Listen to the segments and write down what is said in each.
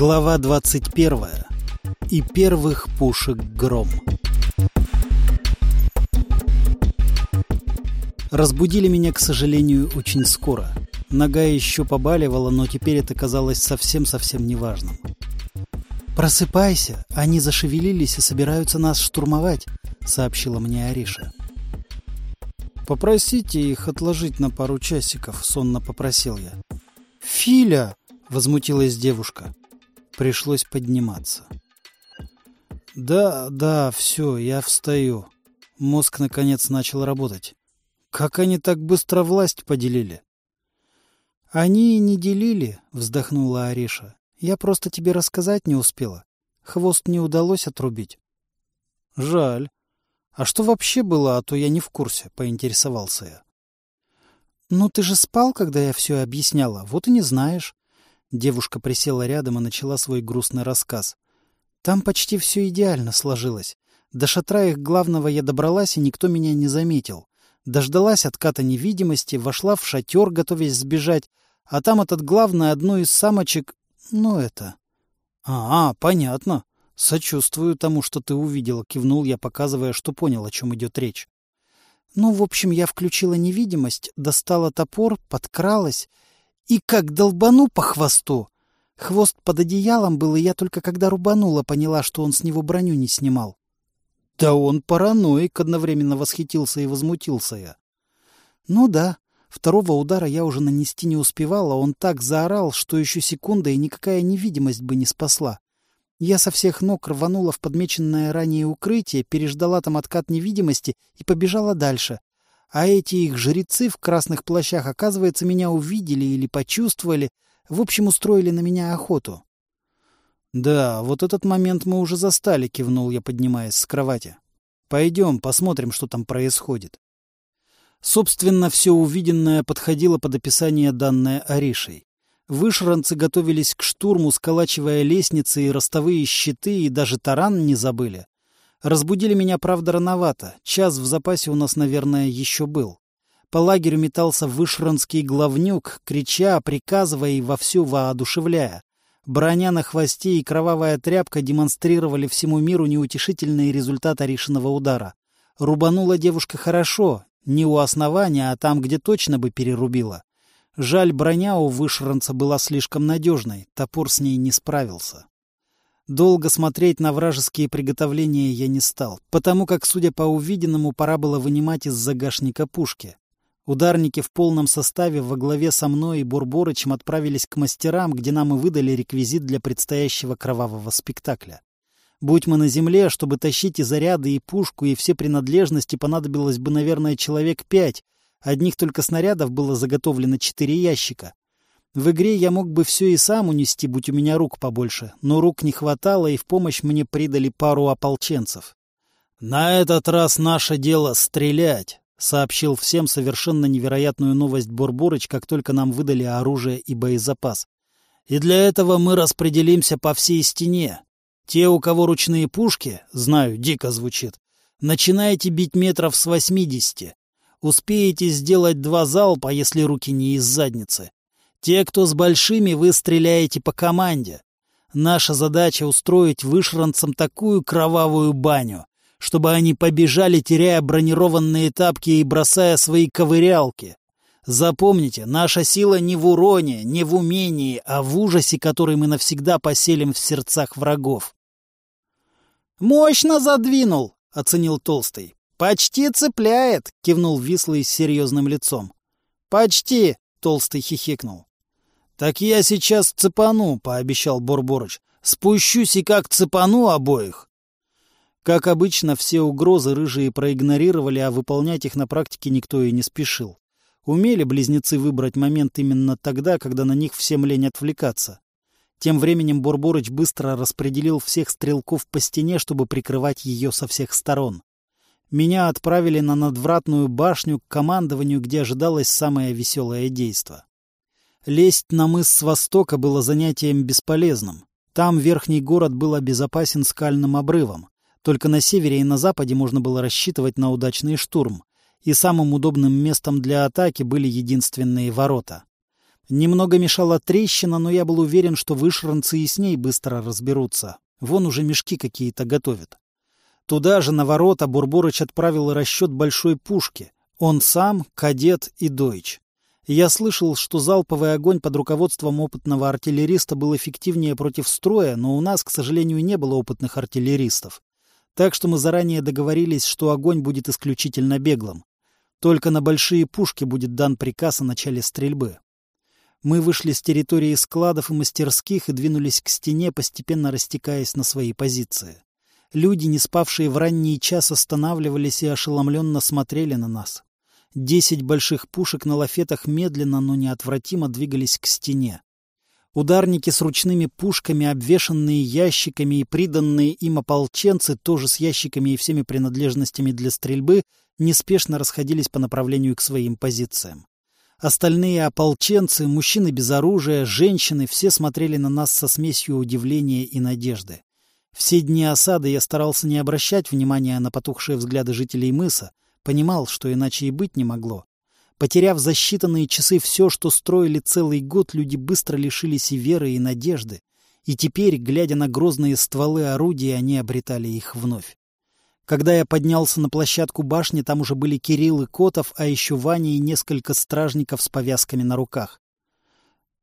Глава 21. И первых пушек гром. Разбудили меня, к сожалению, очень скоро. Нога еще побаливала, но теперь это казалось совсем-совсем неважным. «Просыпайся! Они зашевелились и собираются нас штурмовать», — сообщила мне Ариша. «Попросите их отложить на пару часиков», — сонно попросил я. «Филя!» — возмутилась девушка. Пришлось подниматься. «Да, да, все, я встаю». Мозг, наконец, начал работать. «Как они так быстро власть поделили?» «Они не делили», — вздохнула Ариша. «Я просто тебе рассказать не успела. Хвост не удалось отрубить». «Жаль. А что вообще было, а то я не в курсе», — поинтересовался я. «Ну, ты же спал, когда я все объясняла, вот и не знаешь». Девушка присела рядом и начала свой грустный рассказ. «Там почти все идеально сложилось. До шатра их главного я добралась, и никто меня не заметил. Дождалась отката невидимости, вошла в шатер, готовясь сбежать, а там этот главный одну из самочек... Ну, это... А, а, понятно. Сочувствую тому, что ты увидела, кивнул я, показывая, что понял, о чем идет речь. Ну, в общем, я включила невидимость, достала топор, подкралась и как долбану по хвосту. Хвост под одеялом был, и я только когда рубанула, поняла, что он с него броню не снимал. Да он параноик, одновременно восхитился и возмутился я. Ну да, второго удара я уже нанести не успевала, он так заорал, что еще секунда и никакая невидимость бы не спасла. Я со всех ног рванула в подмеченное ранее укрытие, переждала там откат невидимости и побежала дальше. А эти их жрецы в красных плащах, оказывается, меня увидели или почувствовали, в общем, устроили на меня охоту. — Да, вот этот момент мы уже застали, — кивнул я, поднимаясь с кровати. — Пойдем, посмотрим, что там происходит. Собственно, все увиденное подходило под описание, данное Аришей. Вышранцы готовились к штурму, сколачивая лестницы и ростовые щиты, и даже таран не забыли. Разбудили меня, правда, рановато. Час в запасе у нас, наверное, еще был. По лагерю метался вышранский главнюк, крича, приказывая и вовсю воодушевляя. Броня на хвосте и кровавая тряпка демонстрировали всему миру неутешительный результат Аришиного удара. Рубанула девушка хорошо, не у основания, а там, где точно бы перерубила. Жаль, броня у вышранца была слишком надежной, топор с ней не справился. Долго смотреть на вражеские приготовления я не стал, потому как, судя по увиденному, пора было вынимать из загашника пушки. Ударники в полном составе во главе со мной и Бурборычем отправились к мастерам, где нам и выдали реквизит для предстоящего кровавого спектакля. Будь мы на земле, чтобы тащить и заряды, и пушку, и все принадлежности, понадобилось бы, наверное, человек пять, Одних только снарядов было заготовлено четыре ящика. В игре я мог бы все и сам унести, будь у меня рук побольше, но рук не хватало, и в помощь мне придали пару ополченцев. «На этот раз наше дело — стрелять», — сообщил всем совершенно невероятную новость Борборыч, как только нам выдали оружие и боезапас. «И для этого мы распределимся по всей стене. Те, у кого ручные пушки, знаю, дико звучит, начинаете бить метров с восьмидесяти. Успеете сделать два залпа, если руки не из задницы. Те, кто с большими, вы стреляете по команде. Наша задача устроить вышранцам такую кровавую баню, чтобы они побежали, теряя бронированные тапки и бросая свои ковырялки. Запомните, наша сила не в уроне, не в умении, а в ужасе, который мы навсегда поселим в сердцах врагов. «Мощно задвинул!» — оценил Толстый. «Почти цепляет!» — кивнул Вислый с серьезным лицом. «Почти!» — Толстый хихикнул. «Так я сейчас цепану», — пообещал Борборыч. «Спущусь и как цепану обоих». Как обычно, все угрозы рыжие проигнорировали, а выполнять их на практике никто и не спешил. Умели близнецы выбрать момент именно тогда, когда на них всем лень отвлекаться. Тем временем Борборыч быстро распределил всех стрелков по стене, чтобы прикрывать ее со всех сторон. Меня отправили на надвратную башню к командованию, где ожидалось самое веселое действо. Лезть на мыс с востока было занятием бесполезным. Там верхний город был обезопасен скальным обрывом. Только на севере и на западе можно было рассчитывать на удачный штурм. И самым удобным местом для атаки были единственные ворота. Немного мешала трещина, но я был уверен, что вышранцы и с ней быстро разберутся. Вон уже мешки какие-то готовят. Туда же на ворота Бурборыч отправил расчет большой пушки. Он сам, кадет и дойч. Я слышал, что залповый огонь под руководством опытного артиллериста был эффективнее против строя, но у нас, к сожалению, не было опытных артиллеристов. Так что мы заранее договорились, что огонь будет исключительно беглым. Только на большие пушки будет дан приказ о начале стрельбы. Мы вышли с территории складов и мастерских и двинулись к стене, постепенно растекаясь на свои позиции. Люди, не спавшие в ранний час, останавливались и ошеломленно смотрели на нас. Десять больших пушек на лафетах медленно, но неотвратимо двигались к стене. Ударники с ручными пушками, обвешанные ящиками и приданные им ополченцы, тоже с ящиками и всеми принадлежностями для стрельбы, неспешно расходились по направлению к своим позициям. Остальные ополченцы, мужчины без оружия, женщины, все смотрели на нас со смесью удивления и надежды. Все дни осады я старался не обращать внимания на потухшие взгляды жителей мыса, понимал, что иначе и быть не могло. Потеряв за считанные часы все, что строили целый год, люди быстро лишились и веры, и надежды. И теперь, глядя на грозные стволы орудий, они обретали их вновь. Когда я поднялся на площадку башни, там уже были Кирилл и Котов, а еще Ваня и несколько стражников с повязками на руках.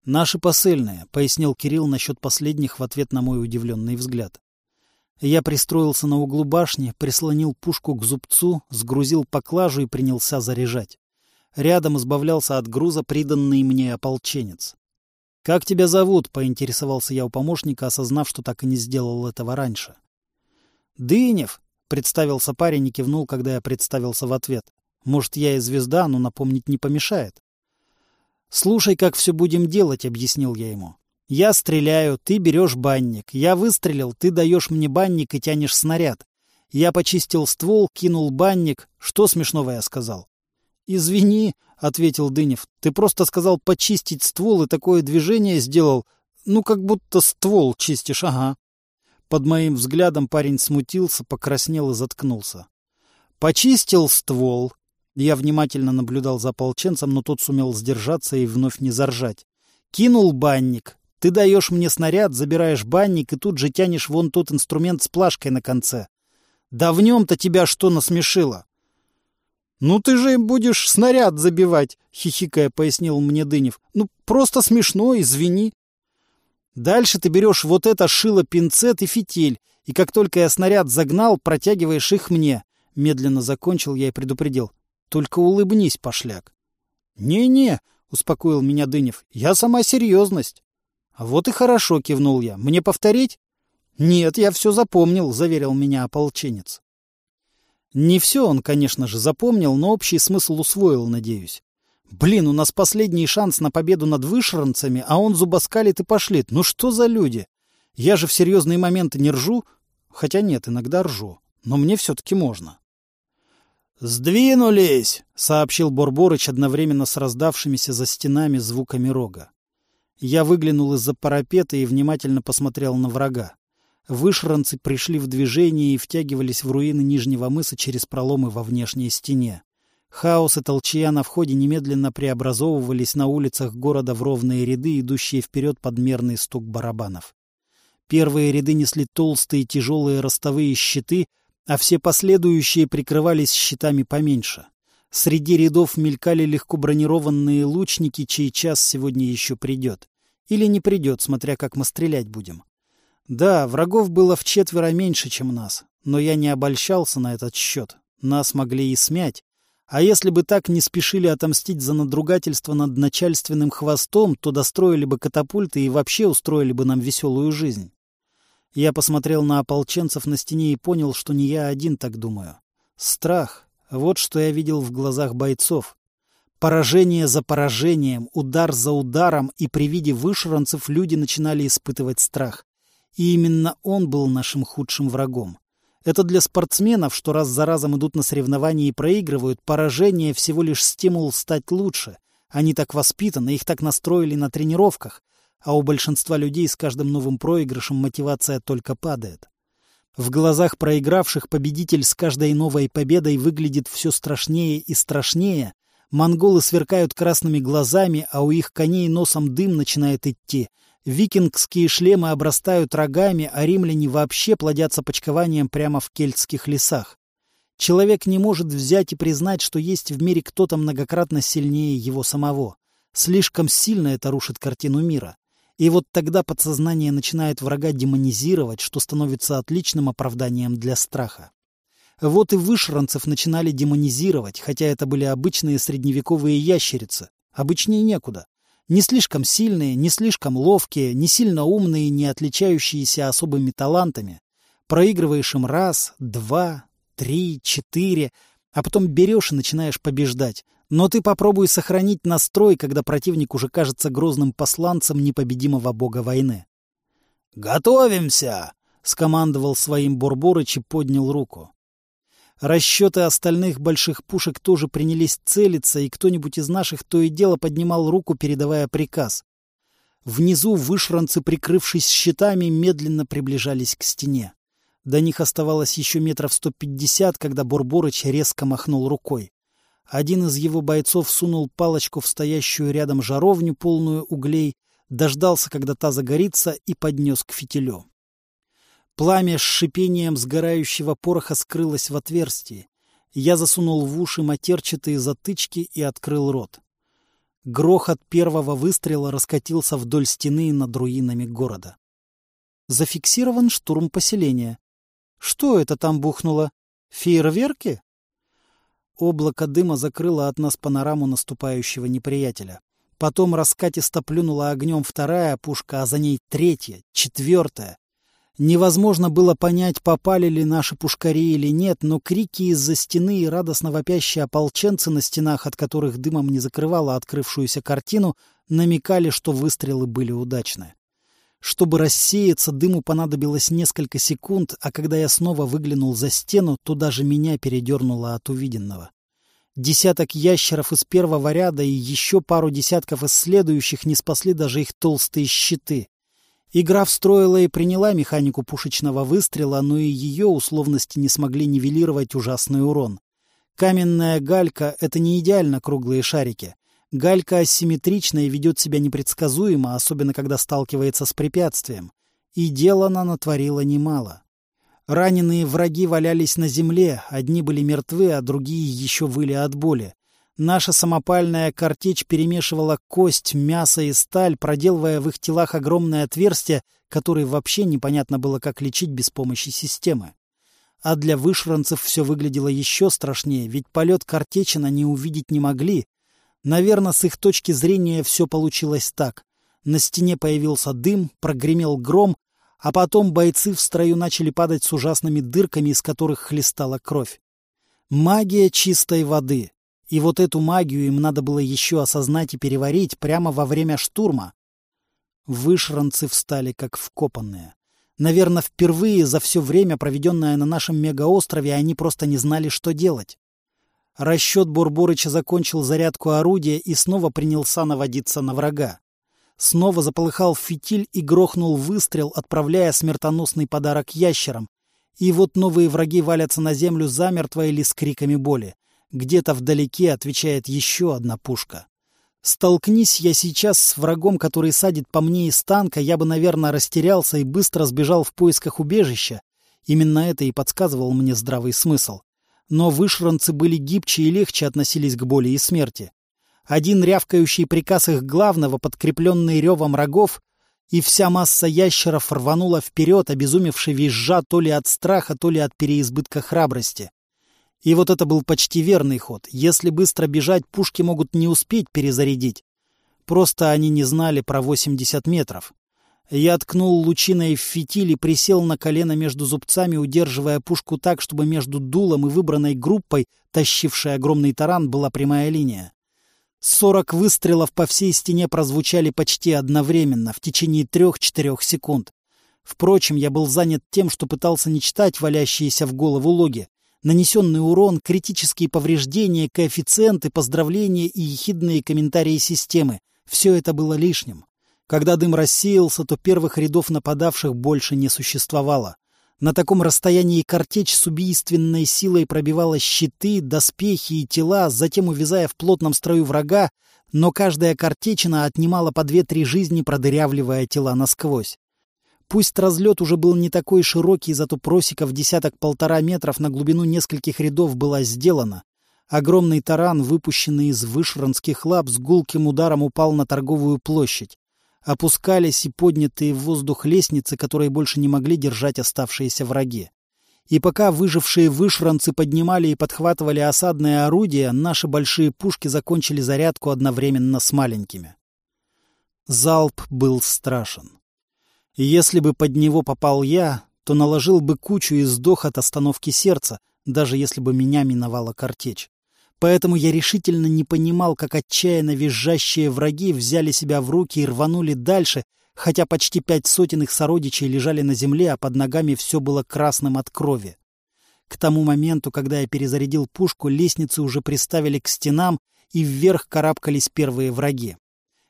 «Наши посыльные», — пояснил Кирилл насчет последних в ответ на мой удивленный взгляд. Я пристроился на углу башни, прислонил пушку к зубцу, сгрузил поклажу и принялся заряжать. Рядом избавлялся от груза приданный мне ополченец. «Как тебя зовут?» — поинтересовался я у помощника, осознав, что так и не сделал этого раньше. «Дынев», — представился парень и кивнул, когда я представился в ответ. «Может, я и звезда, но напомнить не помешает». «Слушай, как все будем делать», — объяснил я ему. «Я стреляю, ты берешь банник. Я выстрелил, ты даешь мне банник и тянешь снаряд. Я почистил ствол, кинул банник. Что смешного я сказал?» «Извини», — ответил Дынев. «Ты просто сказал почистить ствол и такое движение сделал. Ну, как будто ствол чистишь, ага». Под моим взглядом парень смутился, покраснел и заткнулся. Почистил ствол. Я внимательно наблюдал за ополченцем, но тот сумел сдержаться и вновь не заржать. Кинул банник. Ты даешь мне снаряд, забираешь банник и тут же тянешь вон тот инструмент с плашкой на конце. Да в нем-то тебя что насмешило? — Ну ты же будешь снаряд забивать, — хихикая пояснил мне Дынев. — Ну просто смешно, извини. Дальше ты берешь вот это шило-пинцет и фитиль, и как только я снаряд загнал, протягиваешь их мне. Медленно закончил я и предупредил. Только улыбнись, пошляк. «Не-не», — успокоил меня Дынев, — «я сама серьезность». «А «Вот и хорошо», — кивнул я. «Мне повторить?» «Нет, я все запомнил», — заверил меня ополченец. Не все он, конечно же, запомнил, но общий смысл усвоил, надеюсь. Блин, у нас последний шанс на победу над вышранцами, а он зубоскалит и пошлит. Ну что за люди? Я же в серьезные моменты не ржу. Хотя нет, иногда ржу. Но мне все-таки можно. «Сдвинулись!» — сообщил Борборыч одновременно с раздавшимися за стенами звуками рога. Я выглянул из-за парапета и внимательно посмотрел на врага. Вышранцы пришли в движение и втягивались в руины Нижнего мыса через проломы во внешней стене. Хаос и толчья на входе немедленно преобразовывались на улицах города в ровные ряды, идущие вперед под мерный стук барабанов. Первые ряды несли толстые тяжелые ростовые щиты, а все последующие прикрывались щитами поменьше. Среди рядов мелькали легко бронированные лучники, чей час сегодня еще придет. Или не придет, смотря как мы стрелять будем. Да, врагов было в четверо меньше, чем нас, но я не обольщался на этот счет. Нас могли и смять, а если бы так не спешили отомстить за надругательство над начальственным хвостом, то достроили бы катапульты и вообще устроили бы нам веселую жизнь. Я посмотрел на ополченцев на стене и понял, что не я один так думаю. Страх — вот что я видел в глазах бойцов. Поражение за поражением, удар за ударом, и при виде вышранцев люди начинали испытывать страх. И именно он был нашим худшим врагом. Это для спортсменов, что раз за разом идут на соревнования и проигрывают, поражение всего лишь стимул стать лучше. Они так воспитаны, их так настроили на тренировках, а у большинства людей с каждым новым проигрышем мотивация только падает. В глазах проигравших победитель с каждой новой победой выглядит все страшнее и страшнее, Монголы сверкают красными глазами, а у их коней носом дым начинает идти. Викингские шлемы обрастают рогами, а римляне вообще плодятся почкованием прямо в кельтских лесах. Человек не может взять и признать, что есть в мире кто-то многократно сильнее его самого. Слишком сильно это рушит картину мира. И вот тогда подсознание начинает врага демонизировать, что становится отличным оправданием для страха. Вот и вышранцев начинали демонизировать, хотя это были обычные средневековые ящерицы. Обычнее некуда. Не слишком сильные, не слишком ловкие, не сильно умные, не отличающиеся особыми талантами. Проигрываешь им раз, два, три, четыре, а потом берешь и начинаешь побеждать. Но ты попробуй сохранить настрой, когда противник уже кажется грозным посланцем непобедимого бога войны. «Готовимся!» — скомандовал своим Бурборыч и поднял руку. Расчеты остальных больших пушек тоже принялись целиться, и кто-нибудь из наших то и дело поднимал руку, передавая приказ. Внизу вышранцы, прикрывшись щитами, медленно приближались к стене. До них оставалось еще метров сто пятьдесят, когда Бурборыч резко махнул рукой. Один из его бойцов сунул палочку в стоящую рядом жаровню, полную углей, дождался, когда та загорится, и поднес к фитилю. Пламя с шипением сгорающего пороха скрылось в отверстии. Я засунул в уши матерчатые затычки и открыл рот. Грохот первого выстрела раскатился вдоль стены над руинами города. Зафиксирован штурм поселения. Что это там бухнуло? Фейерверки? Облако дыма закрыло от нас панораму наступающего неприятеля. Потом раскатисто плюнула огнем вторая пушка, а за ней третья, четвертая. Невозможно было понять, попали ли наши пушкари или нет, но крики из-за стены и радостно вопящие ополченцы на стенах, от которых дымом не закрывало открывшуюся картину, намекали, что выстрелы были удачны. Чтобы рассеяться, дыму понадобилось несколько секунд, а когда я снова выглянул за стену, то даже меня передернуло от увиденного. Десяток ящеров из первого ряда и еще пару десятков из следующих не спасли даже их толстые щиты. Игра встроила и приняла механику пушечного выстрела, но и ее условности не смогли нивелировать ужасный урон. Каменная галька — это не идеально круглые шарики. Галька асимметрична и ведет себя непредсказуемо, особенно когда сталкивается с препятствием. И дела она натворила немало. Раненые враги валялись на земле, одни были мертвы, а другие еще выли от боли. Наша самопальная картечь перемешивала кость, мясо и сталь, проделывая в их телах огромные отверстия, которые вообще непонятно было, как лечить без помощи системы. А для вышранцев все выглядело еще страшнее, ведь полет картечи они увидеть не могли, Наверное, с их точки зрения все получилось так. На стене появился дым, прогремел гром, а потом бойцы в строю начали падать с ужасными дырками, из которых хлестала кровь. Магия чистой воды. И вот эту магию им надо было еще осознать и переварить прямо во время штурма. Вышранцы встали как вкопанные. Наверное, впервые за все время, проведенное на нашем мегаострове, они просто не знали, что делать. Расчет Бурборыча закончил зарядку орудия и снова принялся наводиться на врага. Снова заполыхал фитиль и грохнул выстрел, отправляя смертоносный подарок ящерам. И вот новые враги валятся на землю замертво или с криками боли. Где-то вдалеке отвечает еще одна пушка. Столкнись я сейчас с врагом, который садит по мне из танка, я бы, наверное, растерялся и быстро сбежал в поисках убежища. Именно это и подсказывал мне здравый смысл но вышранцы были гибче и легче относились к боли и смерти. Один рявкающий приказ их главного, подкрепленный ревом рогов, и вся масса ящеров рванула вперед, обезумевши визжа то ли от страха, то ли от переизбытка храбрости. И вот это был почти верный ход. Если быстро бежать, пушки могут не успеть перезарядить. Просто они не знали про 80 метров. Я ткнул лучиной в фитиль и присел на колено между зубцами, удерживая пушку так, чтобы между дулом и выбранной группой, тащившей огромный таран, была прямая линия. Сорок выстрелов по всей стене прозвучали почти одновременно, в течение трех-четырех секунд. Впрочем, я был занят тем, что пытался не читать валящиеся в голову логи. Нанесенный урон, критические повреждения, коэффициенты, поздравления и ехидные комментарии системы — все это было лишним. Когда дым рассеялся, то первых рядов нападавших больше не существовало. На таком расстоянии картечь с убийственной силой пробивала щиты, доспехи и тела, затем увязая в плотном строю врага, но каждая картечина отнимала по две-три жизни, продырявливая тела насквозь. Пусть разлет уже был не такой широкий, зато просека в десяток-полтора метров на глубину нескольких рядов была сделана. Огромный таран, выпущенный из вышранских лап, с гулким ударом упал на торговую площадь. Опускались и поднятые в воздух лестницы, которые больше не могли держать оставшиеся враги. И пока выжившие вышранцы поднимали и подхватывали осадные орудия, наши большие пушки закончили зарядку одновременно с маленькими. Залп был страшен. Если бы под него попал я, то наложил бы кучу и сдох от остановки сердца, даже если бы меня миновала картечь. Поэтому я решительно не понимал, как отчаянно визжащие враги взяли себя в руки и рванули дальше, хотя почти пять сотен их сородичей лежали на земле, а под ногами все было красным от крови. К тому моменту, когда я перезарядил пушку, лестницы уже приставили к стенам, и вверх карабкались первые враги.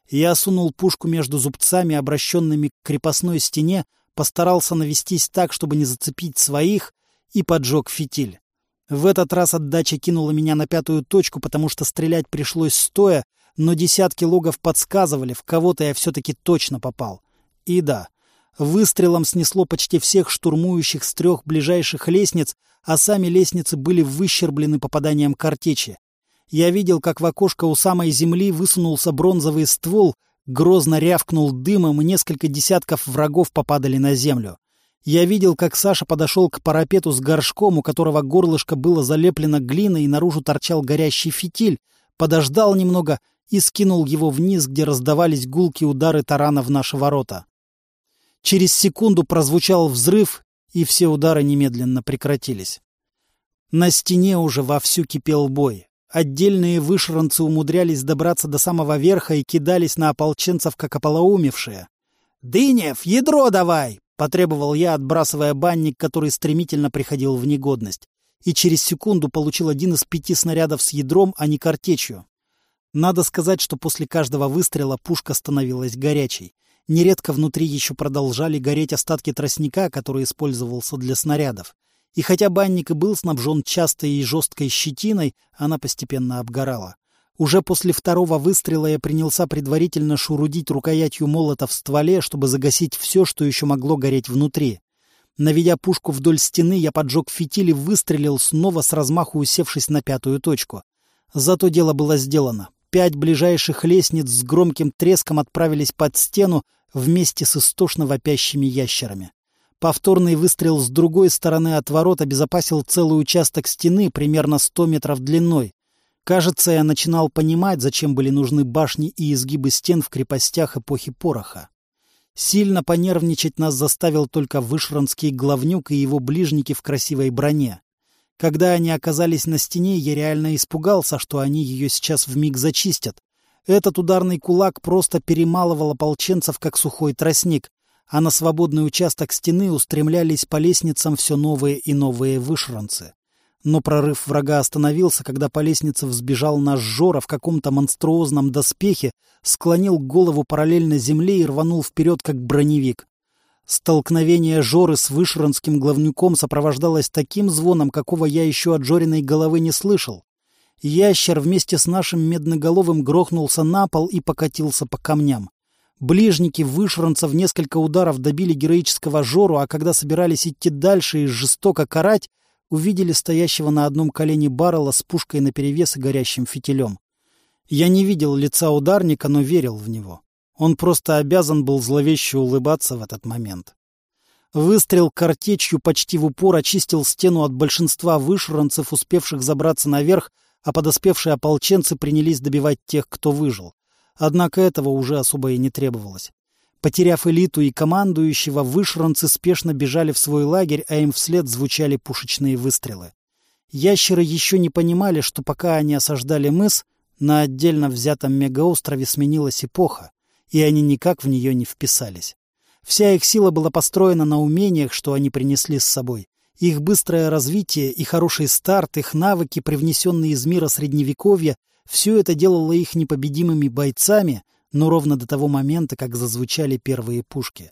Я сунул пушку между зубцами, обращенными к крепостной стене, постарался навестись так, чтобы не зацепить своих, и поджег фитиль. В этот раз отдача кинула меня на пятую точку, потому что стрелять пришлось стоя, но десятки логов подсказывали, в кого-то я все-таки точно попал. И да, выстрелом снесло почти всех штурмующих с трех ближайших лестниц, а сами лестницы были выщерблены попаданием картечи. Я видел, как в окошко у самой земли высунулся бронзовый ствол, грозно рявкнул дымом, и несколько десятков врагов попадали на землю. Я видел, как Саша подошел к парапету с горшком, у которого горлышко было залеплено глиной и наружу торчал горящий фитиль, подождал немного и скинул его вниз, где раздавались гулки удары тарана в наши ворота. Через секунду прозвучал взрыв, и все удары немедленно прекратились. На стене уже вовсю кипел бой. Отдельные вышранцы умудрялись добраться до самого верха и кидались на ополченцев, как ополоумевшие. «Дынев, ядро давай!» — потребовал я, отбрасывая банник, который стремительно приходил в негодность, и через секунду получил один из пяти снарядов с ядром, а не картечью. Надо сказать, что после каждого выстрела пушка становилась горячей. Нередко внутри еще продолжали гореть остатки тростника, который использовался для снарядов. И хотя банник и был снабжен частой и жесткой щетиной, она постепенно обгорала. Уже после второго выстрела я принялся предварительно шурудить рукоятью молота в стволе, чтобы загасить все, что еще могло гореть внутри. Наведя пушку вдоль стены, я поджег фитиль и выстрелил, снова с размаху усевшись на пятую точку. Зато дело было сделано. Пять ближайших лестниц с громким треском отправились под стену вместе с истошно вопящими ящерами. Повторный выстрел с другой стороны от ворот обезопасил целый участок стены примерно сто метров длиной. Кажется, я начинал понимать, зачем были нужны башни и изгибы стен в крепостях эпохи пороха. Сильно понервничать нас заставил только вышранский главнюк и его ближники в красивой броне. Когда они оказались на стене, я реально испугался, что они ее сейчас вмиг зачистят. Этот ударный кулак просто перемалывал ополченцев, как сухой тростник, а на свободный участок стены устремлялись по лестницам все новые и новые вышранцы. Но прорыв врага остановился, когда по лестнице взбежал наш Жора в каком-то монструозном доспехе, склонил голову параллельно земле и рванул вперед, как броневик. Столкновение Жоры с вышранским главнюком сопровождалось таким звоном, какого я еще от Жориной головы не слышал. Ящер вместе с нашим медноголовым грохнулся на пол и покатился по камням. Ближники вышранцев несколько ударов добили героического Жору, а когда собирались идти дальше и жестоко карать, увидели стоящего на одном колене баррела с пушкой наперевес и горящим фитилем. Я не видел лица ударника, но верил в него. Он просто обязан был зловеще улыбаться в этот момент. Выстрел картечью почти в упор очистил стену от большинства вышранцев, успевших забраться наверх, а подоспевшие ополченцы принялись добивать тех, кто выжил. Однако этого уже особо и не требовалось. Потеряв элиту и командующего, вышранцы спешно бежали в свой лагерь, а им вслед звучали пушечные выстрелы. Ящеры еще не понимали, что пока они осаждали мыс, на отдельно взятом мегаострове сменилась эпоха, и они никак в нее не вписались. Вся их сила была построена на умениях, что они принесли с собой. Их быстрое развитие и хороший старт, их навыки, привнесенные из мира Средневековья, все это делало их непобедимыми бойцами — но ровно до того момента, как зазвучали первые пушки.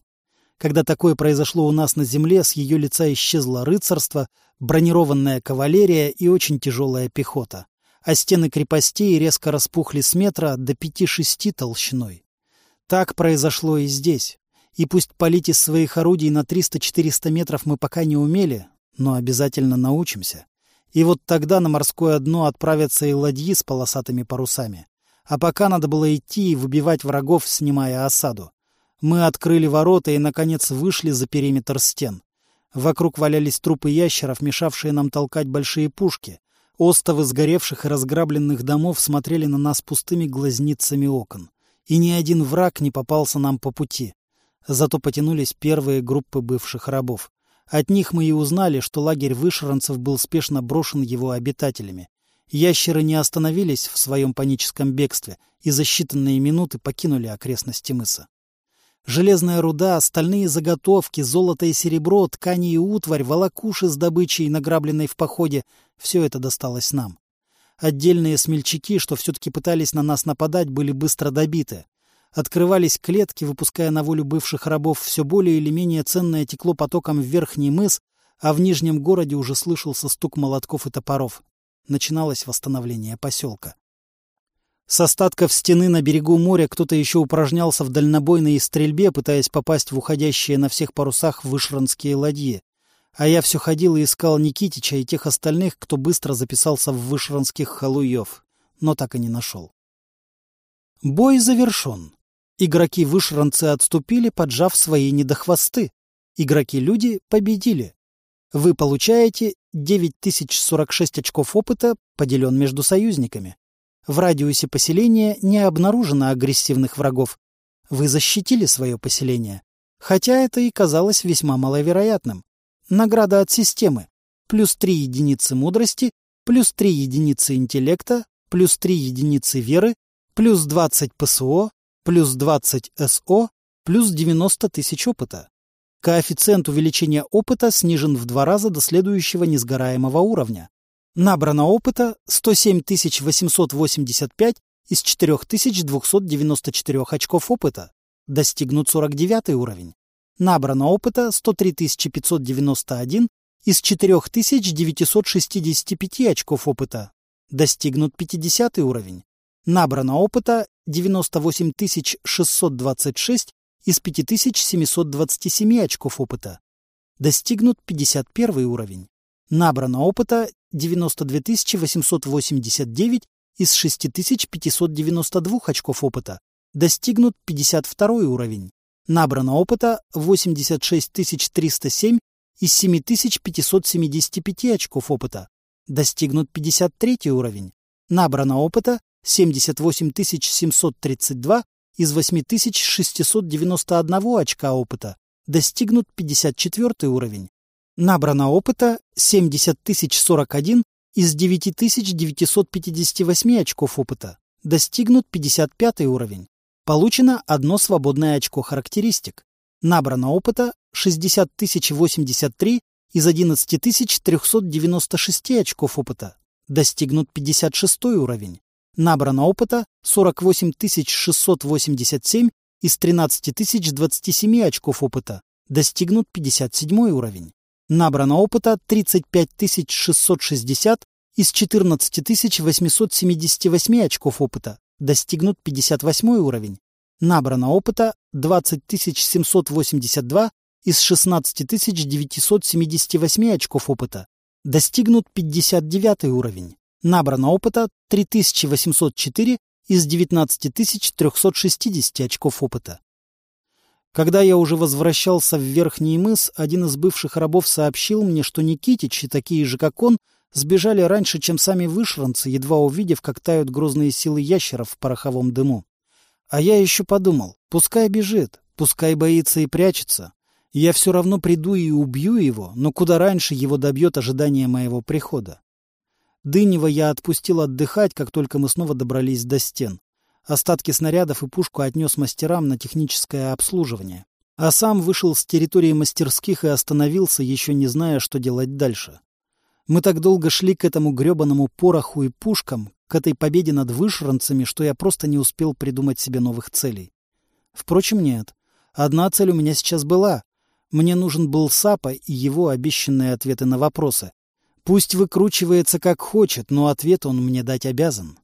Когда такое произошло у нас на земле, с ее лица исчезло рыцарство, бронированная кавалерия и очень тяжелая пехота. А стены крепостей резко распухли с метра до пяти-шести толщиной. Так произошло и здесь. И пусть палить из своих орудий на 300-400 метров мы пока не умели, но обязательно научимся. И вот тогда на морское дно отправятся и ладьи с полосатыми парусами. А пока надо было идти и выбивать врагов, снимая осаду. Мы открыли ворота и, наконец, вышли за периметр стен. Вокруг валялись трупы ящеров, мешавшие нам толкать большие пушки. Остовы сгоревших и разграбленных домов смотрели на нас пустыми глазницами окон. И ни один враг не попался нам по пути. Зато потянулись первые группы бывших рабов. От них мы и узнали, что лагерь вышранцев был спешно брошен его обитателями. Ящеры не остановились в своем паническом бегстве и за считанные минуты покинули окрестности мыса. Железная руда, стальные заготовки, золото и серебро, ткани и утварь, волокуши с добычей, награбленной в походе — все это досталось нам. Отдельные смельчаки, что все-таки пытались на нас нападать, были быстро добиты. Открывались клетки, выпуская на волю бывших рабов, все более или менее ценное текло потоком в верхний мыс, а в нижнем городе уже слышался стук молотков и топоров. Начиналось восстановление поселка. С остатков стены на берегу моря кто-то еще упражнялся в дальнобойной стрельбе, пытаясь попасть в уходящие на всех парусах вышранские ладьи. А я все ходил и искал Никитича и тех остальных, кто быстро записался в вышранских халуев, но так и не нашел. Бой завершен. Игроки вышранцы отступили, поджав свои недохвосты. Игроки-люди победили. Вы получаете 9046 очков опыта, поделен между союзниками. В радиусе поселения не обнаружено агрессивных врагов. Вы защитили свое поселение. Хотя это и казалось весьма маловероятным. Награда от системы. Плюс 3 единицы мудрости, плюс 3 единицы интеллекта, плюс 3 единицы веры, плюс 20 ПСО, плюс 20 СО, плюс 90 тысяч опыта. Коэффициент увеличения опыта снижен в два раза до следующего несгораемого уровня. Набрано опыта 107 885 из 4294 очков опыта. Достигнут 49 уровень. Набрано опыта 103 591 из 4965 очков опыта. Достигнут 50 уровень. Набрано опыта 98 626 из 5727 очков опыта. Достигнут 51 уровень. Набрано опыта 92 889 из 6592 очков опыта. Достигнут 52 уровень. Набрано опыта 86 307 из 7575 очков опыта. Достигнут 53 уровень. Набрано опыта 78 732 из 8691 очка опыта. Достигнут 54 уровень. Набрано опыта 70 041 из 9958 очков опыта. Достигнут 55 уровень. Получено одно свободное очко характеристик. Набрано опыта 60 083 из 11 396 очков опыта. Достигнут 56 уровень. Набрано опыта 48 687 из 13 027 очков опыта. Достигнут 57 уровень. Набрано опыта 35 660 из 14 878 очков опыта. Достигнут 58 уровень. Набрано опыта 20 782 из 16 978 очков опыта. Достигнут 59 уровень. Набрано опыта 3804 из 19 360 очков опыта. Когда я уже возвращался в Верхний мыс, один из бывших рабов сообщил мне, что Никитич и такие же, как он, сбежали раньше, чем сами вышранцы, едва увидев, как тают грозные силы ящеров в пороховом дыму. А я еще подумал, пускай бежит, пускай боится и прячется. Я все равно приду и убью его, но куда раньше его добьет ожидание моего прихода. Дынева я отпустил отдыхать, как только мы снова добрались до стен. Остатки снарядов и пушку отнес мастерам на техническое обслуживание. А сам вышел с территории мастерских и остановился, еще не зная, что делать дальше. Мы так долго шли к этому гребаному пороху и пушкам, к этой победе над вышранцами, что я просто не успел придумать себе новых целей. Впрочем, нет. Одна цель у меня сейчас была. Мне нужен был Сапа и его обещанные ответы на вопросы. Пусть выкручивается как хочет, но ответ он мне дать обязан.